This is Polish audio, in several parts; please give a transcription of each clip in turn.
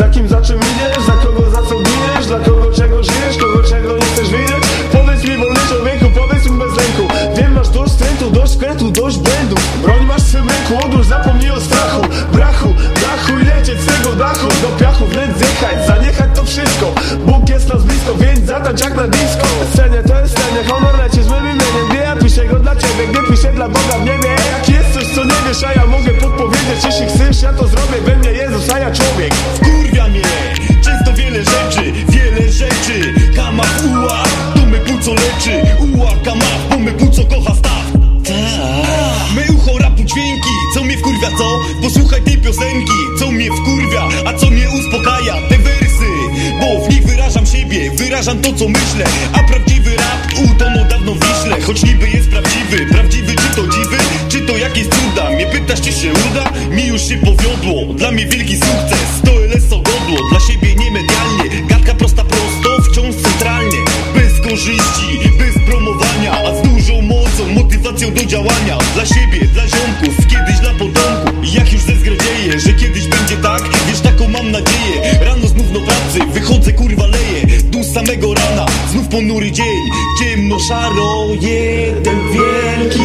Za kim, za czym idziesz, za kogo, za co giniesz? Dla kogo, czego żyjesz, kogo, czego nie chcesz widzieć? Powiedz mi wolny człowieku, powiedz mi bez lęku. Wiem, masz dość trętu, dość krętu, dość błędów Broń masz w swym ręku, odłóż, zapomnij o strachu. Brachu, dachu i lecieć z tego dachu. Do piachu wnet zjechać, zaniechać to wszystko. Bóg jest nas blisko, więc zatać jak na disco. Scenie to jest scenie, honor leci z mym imieniem. Gdy ja piszę go dla ciebie, gdy piszę dla Boga w niebie. Jak jest coś, co nie wiesz, a ja mogę podpowiedzieć. Jeśli chcesz, ja to zrobię, we mnie Jezus, a ja człowiek. Piosenki, co mnie wkurwia, a co mnie uspokaja. Te wersy, bo w nich wyrażam siebie Wyrażam to co myślę, a prawdziwy rap utonął dawno w wiśle. Choć niby jest prawdziwy, prawdziwy czy to dziwy, czy to jakieś cuda? Mnie pytasz czy się uda? Mi już się powiodło Dla mnie wielki sukces, to LSO godło Dla siebie niemedialnie, gadka prosta prosto, wciąż centralnie. Bez korzyści, bez promowania, a z dużą mocą, motywacją do działania. Dla siebie, dla ziomków, ponury dzień Ciemno, szaro, jeden wielki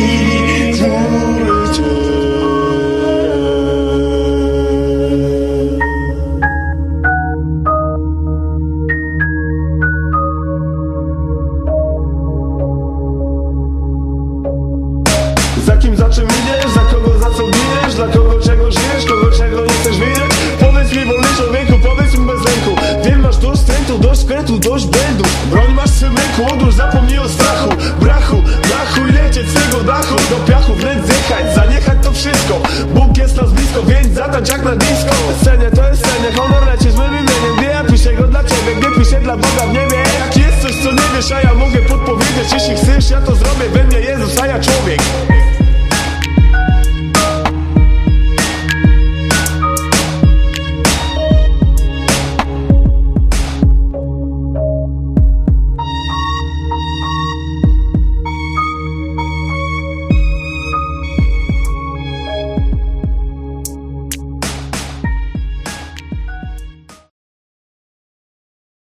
Za kim, za czym wszystko. Bóg jest nas blisko, więc zatańcz jak na disco Scenie to jest scenie, honor leci z mym imieniem. Gdy ja piszę go dla ciebie, gdy piszę dla Boga w niebie. Jak jest coś co nie wiesz, a ja mogę podpowiedzieć. Jeśli chcesz, ja to zrobię, we mnie Jezus, a ja człowiek